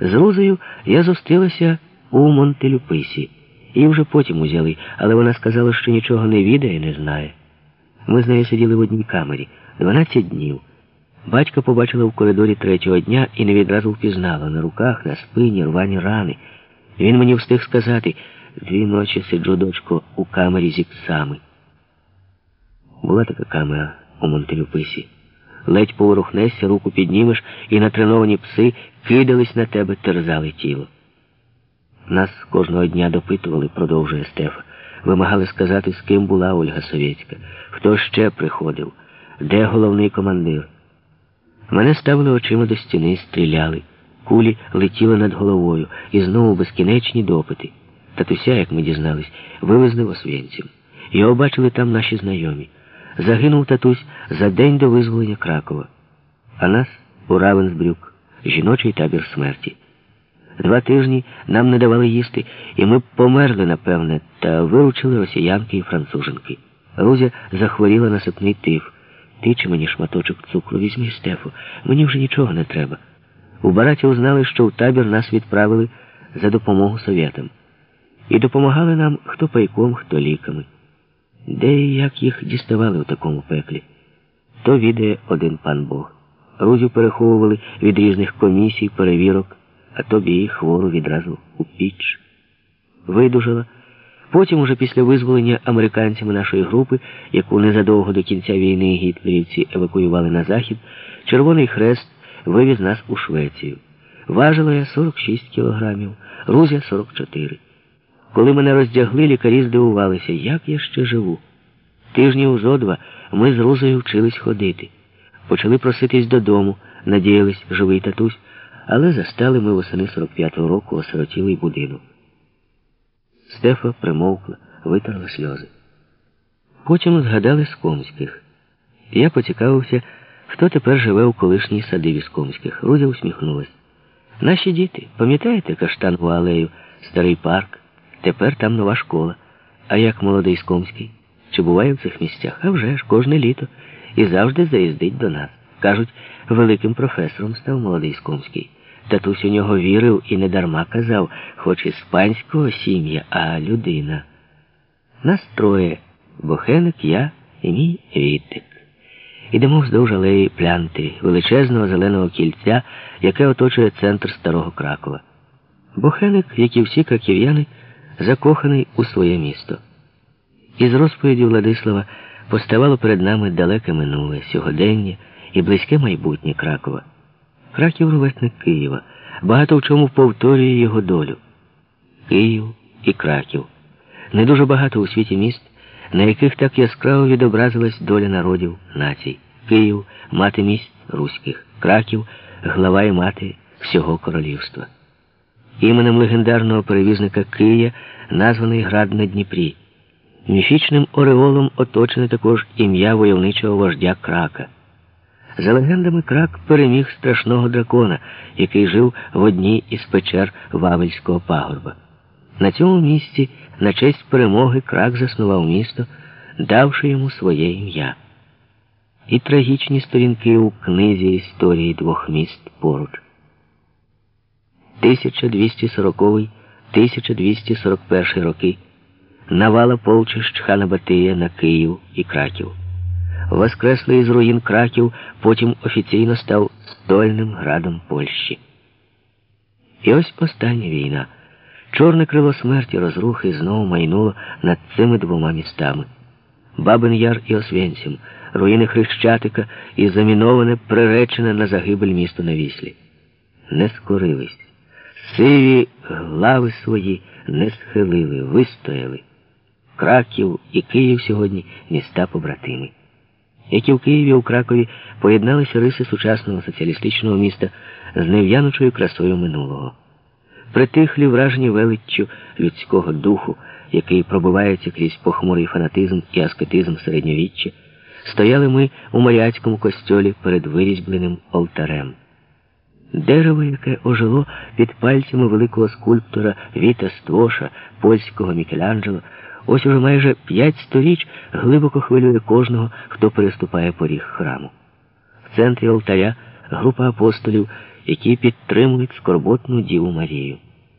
З Рузою я зустрілася у Монтелюписі. Її вже потім узяли, але вона сказала, що нічого не відає і не знає. Ми з нею сиділи в одній камері 12 днів. Батька побачила в коридорі третього дня і не відразу впізнала на руках, на спині, рвані рани. Він мені встиг сказати, дві ночі сиджу, дочко, у камері зі псами. Була така камера у Монтелюписі. Ледь поворухнешся, руку піднімеш, і натреновані пси кидались на тебе, терзали тіло. Нас кожного дня допитували, продовжує Стефа. Вимагали сказати, з ким була Ольга Совєцька, хто ще приходив, де головний командир. Мене ставили очима до стіни, стріляли, кулі летіли над головою і знову безкінечні допити. Татуся, як ми дізнались, вивезли в Його бачили там наші знайомі. Загинув татусь за день до визволення Кракова. А нас у Равенсбрюк, жіночий табір смерті. Два тижні нам не давали їсти, і ми померли, напевне, та виручили росіянки і француженки. Рузя захворіла на сипний тиф. Ти чи мені шматочок цукру візьми, Стефо, мені вже нічого не треба. У бараті узнали, що в табір нас відправили за допомогу совєтам. І допомагали нам хто пайком, хто ліками. Де і як їх діставали у такому пеклі? То відає один пан Бог. Рузю переховували від різних комісій, перевірок, а тобі хвору відразу у піч. Видужала. Потім, уже після визволення американцями нашої групи, яку незадовго до кінця війни гітлерівці евакуювали на захід, Червоний Хрест вивіз нас у Швецію. Важила я 46 кілограмів, Рузя 44. Коли мене роздягли, лікарі здивувалися, як я ще живу. Тижнів зо два ми з Рузою вчились ходити. Почали проситись додому, надіялись, живий татусь, але застали ми восени 45-го року осиротілий будинок. Стефа примовкла, витерла сльози. Потім згадали Скомських. Я поцікавився, хто тепер живе у колишній садиві Скомських. Рузя усміхнулась. Наші діти, пам'ятаєте каштанову алею, старий парк? Тепер там нова школа. А як молодий Скомський? Чи буває в цих місцях? А вже ж, кожне літо. І завжди заїздить до нас. Кажуть, великим професором став молодий Скомський. Татусь у нього вірив і недарма казав, хоч із панського сім'я, а людина. Нас троє Бохеник, я і мій Вітик. Ідемо вздовж алеї плянти, величезного зеленого кільця, яке оточує центр старого Кракова. Бохеник, як і всі краків'яни, закоханий у своє місто. Із розповіді Владислава поставало перед нами далеке минуле, сьогодення і близьке майбутнє Кракова. Краків ровесник Києва, багато в чому повторює його долю. Київ і Краків. Не дуже багато у світі міст, на яких так яскраво відобразилась доля народів, націй. Київ мати міст руських, Краків глава і мати всього королівства. Іменем легендарного перевізника Кия названий град на Дніпрі. Міфічним ореолом оточене також ім'я войовничого вождя Крака. За легендами, крак переміг страшного дракона, який жив в одній із печер Вавельського пагорба. На цьому місці, на честь перемоги, крак заснував місто, давши йому своє ім'я. І трагічні сторінки у книзі історії двох міст поруч. 1240-1241 роки навала полчищ хана Батия на Київ і Краків. Воскреслий із руїн Краків, потім офіційно став стольним градом Польщі. І ось остання війна. Чорне крило смерті розрухи знову майнуло над цими двома містами. Бабин Яр і Освенцім, руїни Хрещатика і заміноване, приречене на загибель місто на віслі. Не скорились. Сиві глави свої не схилили, вистояли. Краків і Київ сьогодні міста побратими. Як і в Києві у Кракові поєдналися риси сучасного соціалістичного міста з нев'янучою красою минулого. Притихлі вражені величчю людського духу, який пробивається крізь похмурий фанатизм і аскетизм середньовіччя, стояли ми у моряцькому костьолі перед вирізьбленим алтарем. Дерево, яке ожило під пальцями великого скульптора Віта Ствоша, польського Мікеланджело, ось уже майже п'ять сторіч глибоко хвилює кожного, хто переступає поріг храму. В центрі алтаря група апостолів, які підтримують скорботну Діву Марію.